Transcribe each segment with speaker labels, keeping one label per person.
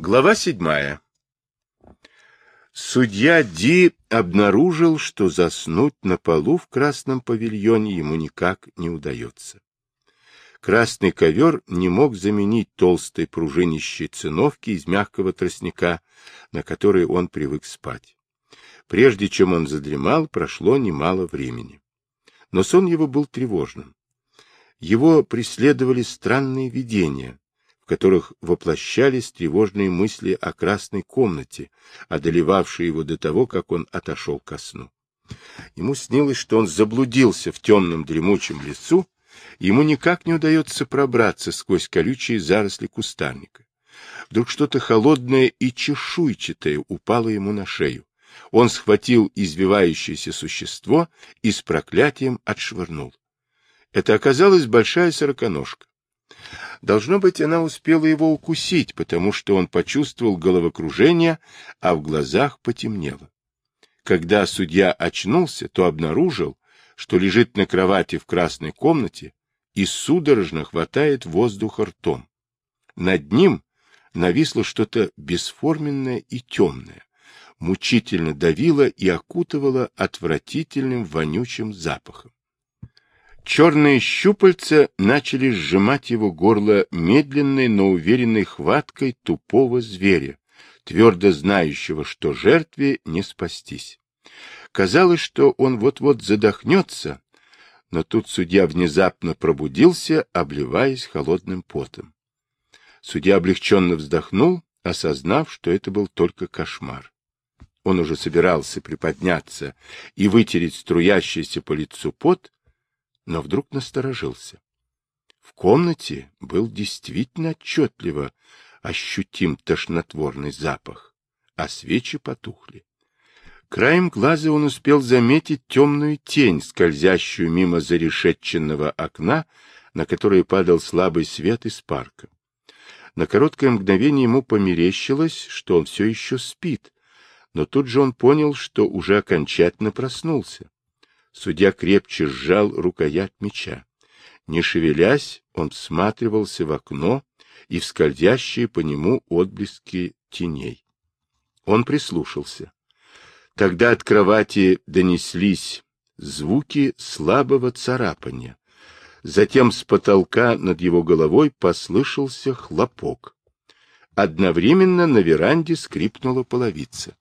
Speaker 1: Глава седьмая. Судья Ди обнаружил, что заснуть на полу в красном павильоне ему никак не удается. Красный ковер не мог заменить толстой пружинищей циновки из мягкого тростника, на которой он привык спать. Прежде чем он задремал, прошло немало времени. Но сон его был тревожным. Его преследовали странные видения, которых воплощались тревожные мысли о красной комнате, одолевавшие его до того, как он отошел ко сну. Ему снилось, что он заблудился в темном дремучем лесу, ему никак не удается пробраться сквозь колючие заросли кустарника. Вдруг что-то холодное и чешуйчатое упало ему на шею. Он схватил извивающееся существо и с проклятием отшвырнул. Это оказалась большая сороконожка. Должно быть, она успела его укусить, потому что он почувствовал головокружение, а в глазах потемнело. Когда судья очнулся, то обнаружил, что лежит на кровати в красной комнате и судорожно хватает воздух ртом. Над ним нависло что-то бесформенное и темное, мучительно давило и окутывало отвратительным вонючим запахом. Черные щупальца начали сжимать его горло медленной, но уверенной хваткой тупого зверя, твердо знающего, что жертве не спастись. Казалось, что он вот-вот задохнется, но тут судья внезапно пробудился, обливаясь холодным потом. Судья облегченно вздохнул, осознав, что это был только кошмар. Он уже собирался приподняться и вытереть струящийся по лицу пот, но вдруг насторожился. В комнате был действительно отчетливо ощутим тошнотворный запах, а свечи потухли. Краем глаза он успел заметить темную тень, скользящую мимо зарешетченного окна, на которое падал слабый свет из парка. На короткое мгновение ему померещилось, что он все еще спит, но тут же он понял, что уже окончательно проснулся. Судья крепче сжал рукоять меча. Не шевелясь, он всматривался в окно и в скользящие по нему отблески теней. Он прислушался. Тогда от кровати донеслись звуки слабого царапания. Затем с потолка над его головой послышался хлопок. Одновременно на веранде скрипнула половица.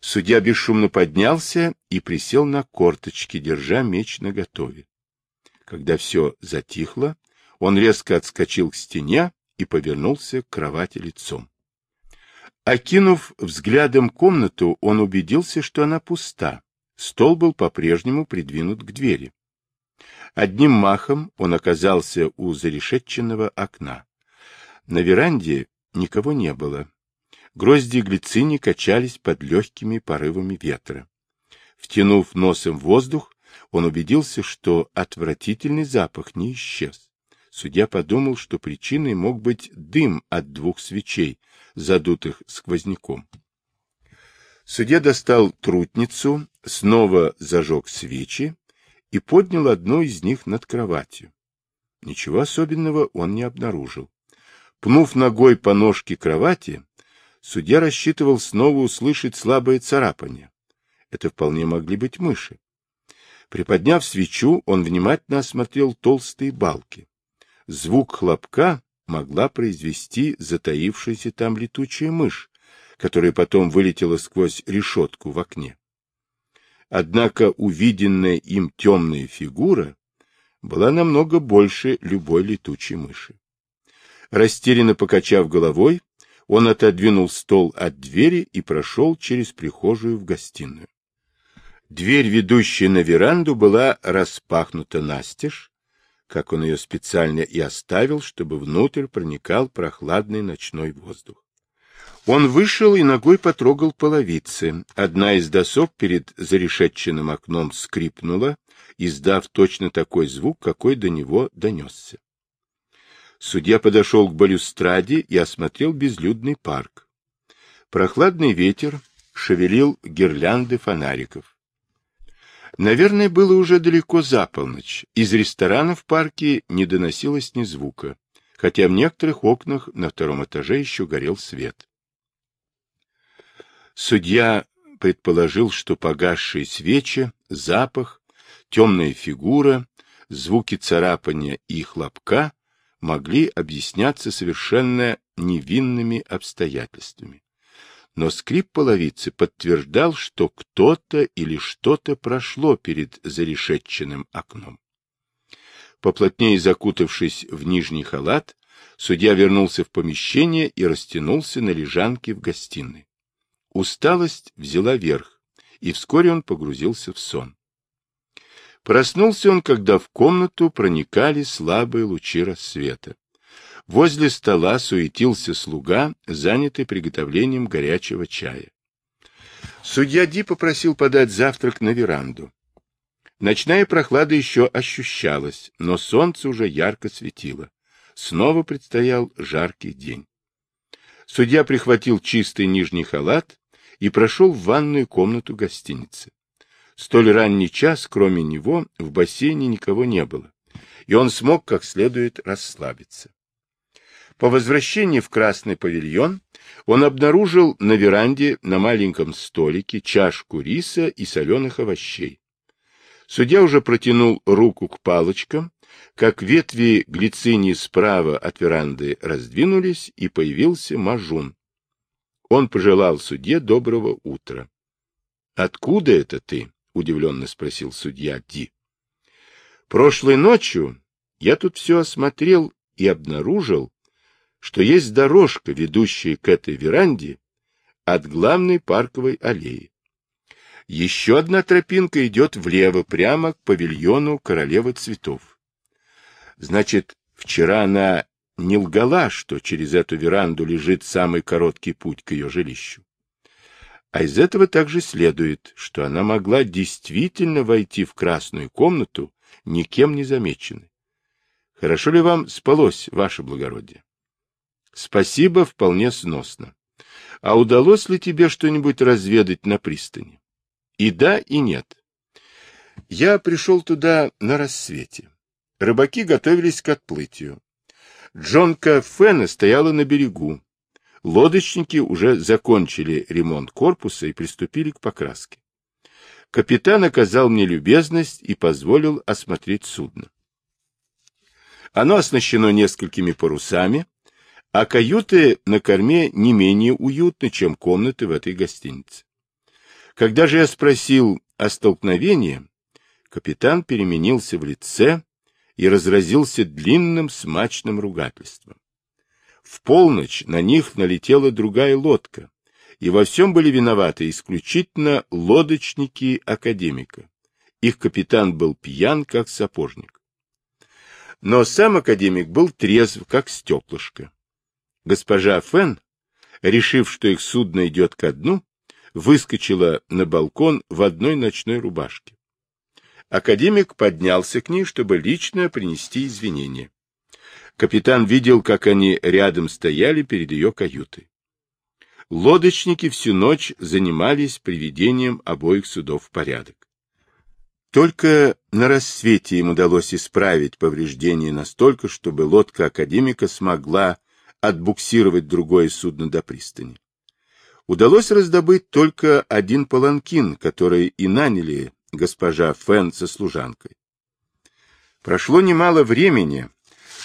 Speaker 1: Судья бесшумно поднялся и присел на корточки, держа меч наготове. Когда все затихло, он резко отскочил к стене и повернулся к кровати лицом. Окинув взглядом комнату, он убедился, что она пуста. Стол был по-прежнему придвинут к двери. Одним махом он оказался у зарешетченного окна. На веранде никого не было, Грозди глицини качались под легкими порывами ветра. Втянув носом воздух, он убедился, что отвратительный запах не исчез. Судья подумал, что причиной мог быть дым от двух свечей, задутых сквозняком. Судья достал трутницу, снова зажег свечи и поднял одну из них над кроватью. Ничего особенного он не обнаружил. Пнув ногой по ножке кровати, Судья рассчитывал снова услышать слабое царапание. Это вполне могли быть мыши. Приподняв свечу, он внимательно осмотрел толстые балки. Звук хлопка могла произвести затаившаяся там летучая мышь, которая потом вылетела сквозь решетку в окне. Однако увиденная им темная фигура была намного больше любой летучей мыши. Растерянно покачав головой, он отодвинул стол от двери и прошел через прихожую в гостиную. Дверь, ведущая на веранду, была распахнута настежь, как он ее специально и оставил, чтобы внутрь проникал прохладный ночной воздух. Он вышел и ногой потрогал половицы. Одна из досок перед зарешетченным окном скрипнула, издав точно такой звук, какой до него донесся. Судья подошел к балюстраде и осмотрел безлюдный парк. Прохладный ветер шевелил гирлянды фонариков. Наверное, было уже далеко за полночь. Из ресторана в парке не доносилось ни звука. хотя в некоторых окнах на втором этаже еще горел свет. Судья предположил, что погасшие свечи, запах, темная фигура, звуки царапания и хлопка могли объясняться совершенно невинными обстоятельствами. Но скрип половицы подтверждал, что кто-то или что-то прошло перед зарешетченным окном. Поплотнее закутавшись в нижний халат, судья вернулся в помещение и растянулся на лежанке в гостиной. Усталость взяла верх, и вскоре он погрузился в сон. Проснулся он, когда в комнату проникали слабые лучи рассвета. Возле стола суетился слуга, занятый приготовлением горячего чая. Судья Ди попросил подать завтрак на веранду. Ночная прохлада еще ощущалась, но солнце уже ярко светило. Снова предстоял жаркий день. Судья прихватил чистый нижний халат и прошел в ванную комнату гостиницы столь ранний час, кроме него, в бассейне никого не было, и он смог как следует расслабиться. По возвращении в Красный павильон он обнаружил на веранде на маленьком столике чашку риса и соленых овощей. Судья уже протянул руку к палочкам, как ветви глицинии справа от веранды раздвинулись, и появился Мажун. Он пожелал судье доброго утра. — Откуда это ты? Удивленно спросил судья Ди. Прошлой ночью я тут все осмотрел и обнаружил, что есть дорожка, ведущая к этой веранде от главной парковой аллеи. Еще одна тропинка идет влево, прямо к павильону королевы цветов. Значит, вчера она не лгала, что через эту веранду лежит самый короткий путь к ее жилищу. А из этого также следует, что она могла действительно войти в красную комнату, никем не замеченной. Хорошо ли вам спалось, ваше благородие? Спасибо, вполне сносно. А удалось ли тебе что-нибудь разведать на пристани? И да, и нет. Я пришел туда на рассвете. Рыбаки готовились к отплытию. Джонка Фена стояла на берегу, Лодочники уже закончили ремонт корпуса и приступили к покраске. Капитан оказал мне любезность и позволил осмотреть судно. Оно оснащено несколькими парусами, а каюты на корме не менее уютны, чем комнаты в этой гостинице. Когда же я спросил о столкновении, капитан переменился в лице и разразился длинным смачным ругательством. В полночь на них налетела другая лодка, и во всем были виноваты исключительно лодочники академика. Их капитан был пьян, как сапожник. Но сам академик был трезв, как стеклышко. Госпожа Фен, решив, что их судно идет ко дну, выскочила на балкон в одной ночной рубашке. Академик поднялся к ней, чтобы лично принести извинения. Капитан видел, как они рядом стояли перед ее каютой. Лодочники всю ночь занимались приведением обоих судов в порядок. Только на рассвете им удалось исправить повреждения настолько, чтобы лодка академика смогла отбуксировать другое судно до пристани. Удалось раздобыть только один паланкин, который и наняли госпожа Фен со служанкой. Прошло немало времени,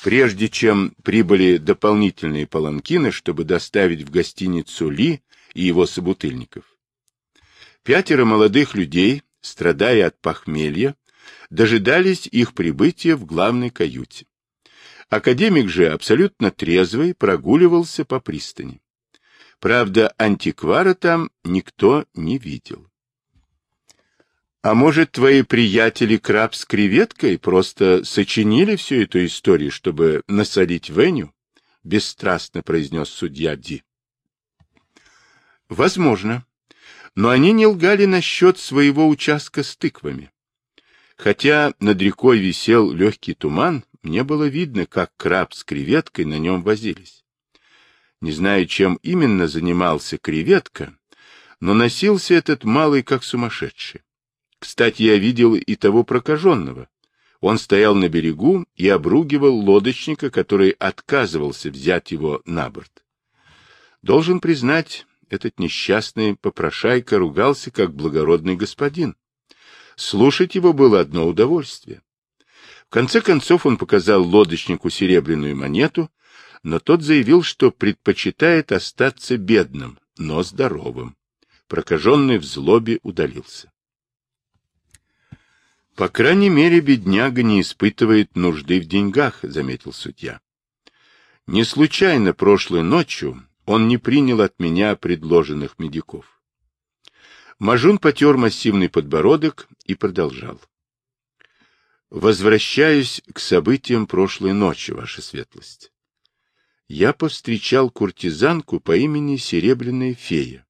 Speaker 1: прежде чем прибыли дополнительные паланкины, чтобы доставить в гостиницу Ли и его собутыльников. Пятеро молодых людей, страдая от похмелья, дожидались их прибытия в главной каюте. Академик же, абсолютно трезвый, прогуливался по пристани. Правда, антиквара там никто не видел. А может, твои приятели краб с креветкой просто сочинили всю эту историю, чтобы насолить Веню? — бесстрастно произнес судья Ди. — Возможно. Но они не лгали насчет своего участка с тыквами. Хотя над рекой висел легкий туман, мне было видно, как краб с креветкой на нем возились. Не знаю, чем именно занимался креветка, но носился этот малый как сумасшедший. Кстати, я видел и того прокаженного. Он стоял на берегу и обругивал лодочника, который отказывался взять его на борт. Должен признать, этот несчастный попрошайка ругался как благородный господин. Слушать его было одно удовольствие. В конце концов он показал лодочнику серебряную монету, но тот заявил, что предпочитает остаться бедным, но здоровым. Прокаженный в злобе удалился. По крайней мере, бедняга не испытывает нужды в деньгах, заметил судья. Не случайно прошлой ночью он не принял от меня предложенных медиков. Мажун потер массивный подбородок и продолжал. Возвращаюсь к событиям прошлой ночи, ваша светлость. Я повстречал куртизанку по имени Серебряная фея,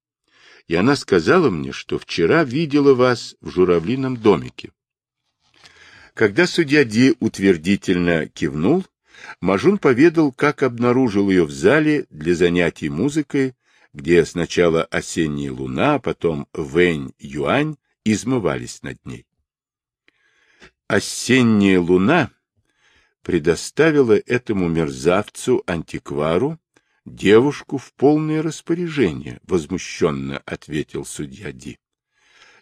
Speaker 1: и она сказала мне, что вчера видела вас в журавлином домике. Когда судья Ди утвердительно кивнул, Мажун поведал, как обнаружил ее в зале для занятий музыкой, где сначала осенняя луна, а потом Вэнь Юань измывались над ней. Осенняя луна предоставила этому мерзавцу-антиквару девушку в полное распоряжение, возмущенно ответил судья Ди.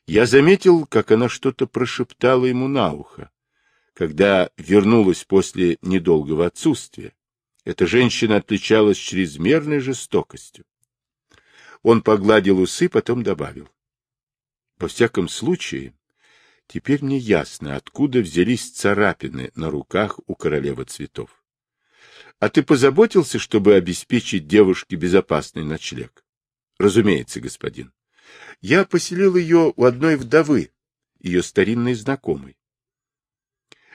Speaker 1: Я заметил, как она что-то прошептала ему на ухо, когда вернулась после недолгого отсутствия. Эта женщина отличалась чрезмерной жестокостью. Он погладил усы, потом добавил. Во всяком случае, теперь мне ясно, откуда взялись царапины на руках у королевы цветов. А ты позаботился, чтобы обеспечить девушке безопасный ночлег? Разумеется, господин. Я поселил ее у одной вдовы, ее старинной знакомой.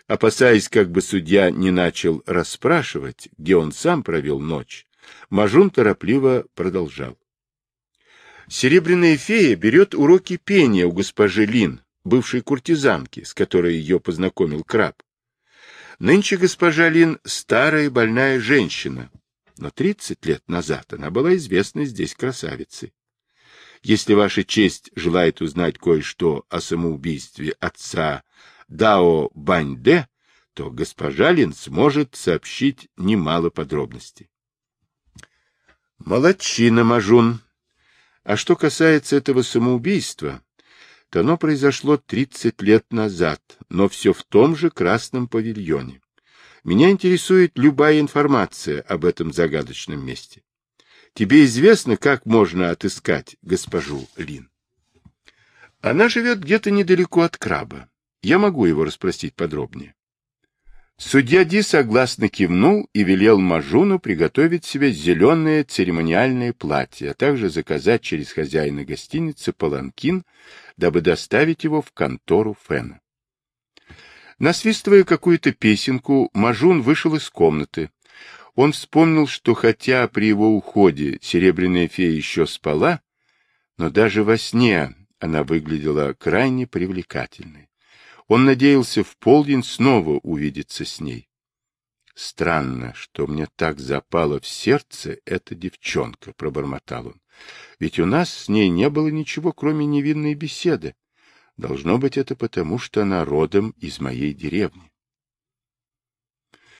Speaker 1: Опасаясь, как бы судья не начал расспрашивать, где он сам провел ночь, Мажун торопливо продолжал. Серебряная фея берет уроки пения у госпожи Лин, бывшей куртизанки, с которой ее познакомил краб. Нынче госпожа Лин старая больная женщина, но тридцать лет назад она была известной здесь красавицей. Если ваша честь желает узнать кое-что о самоубийстве отца Дао Баньде, то госпожа Лин сможет сообщить немало подробностей. Молодчина, Мажун. А что касается этого самоубийства, то оно произошло 30 лет назад, но все в том же красном павильоне. Меня интересует любая информация об этом загадочном месте. Тебе известно, как можно отыскать госпожу Лин? Она живет где-то недалеко от краба. Я могу его расспросить подробнее. Судья Ди согласно кивнул и велел Мажуну приготовить себе зеленое церемониальное платье, а также заказать через хозяина гостиницы паланкин, дабы доставить его в контору Фена. Насвистывая какую-то песенку, Мажун вышел из комнаты. Он вспомнил, что хотя при его уходе серебряная фея еще спала, но даже во сне она выглядела крайне привлекательной. Он надеялся в полдень снова увидеться с ней. Странно, что мне так запало в сердце эта девчонка, — пробормотал он. Ведь у нас с ней не было ничего, кроме невинной беседы. Должно быть, это потому, что она родом из моей деревни.